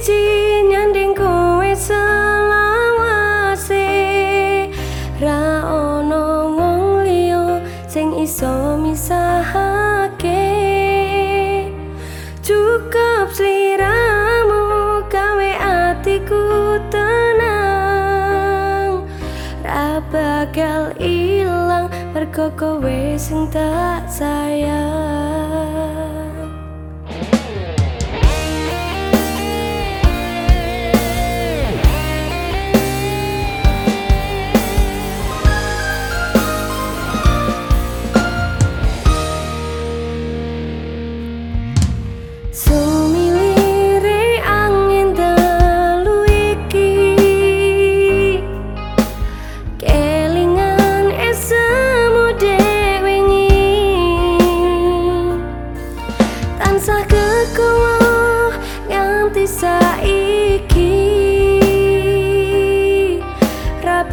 siji nyanding kowe selawase. Ra ono wong liya sing iso misahake. Cukup sliramu gawe atiku tenang. Ra bakal ilang mergo kowe sing tak sayang